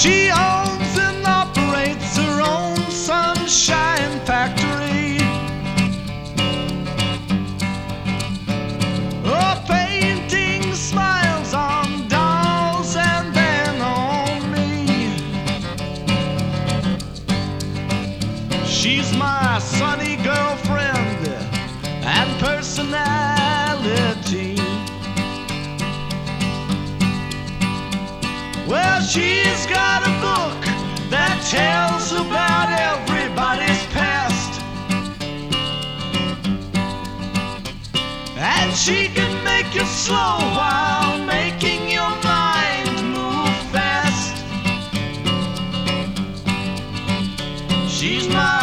She owns and operates her own sunshine factory. Oh, painting smiles on dolls and then on me. She's my sunny girlfriend She's got a book that tells about everybody's past. And she can make you slow while making your mind move fast. She's my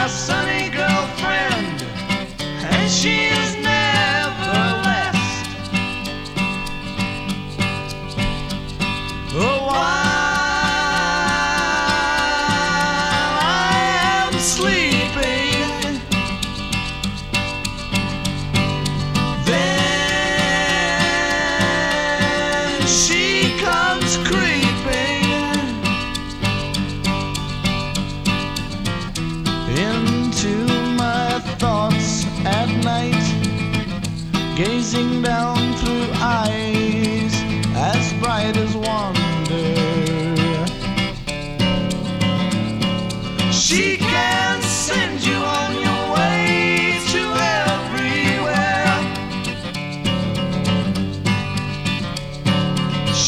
sleeping, then she comes creeping into my thoughts at night, gazing down through eyes as bright as. She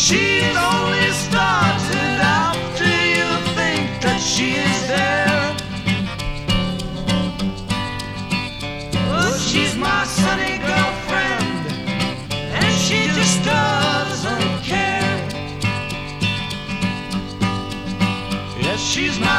She's only started after you think that she is there. Oh, she's my sunny girlfriend, and she just doesn't care. Yes, she's my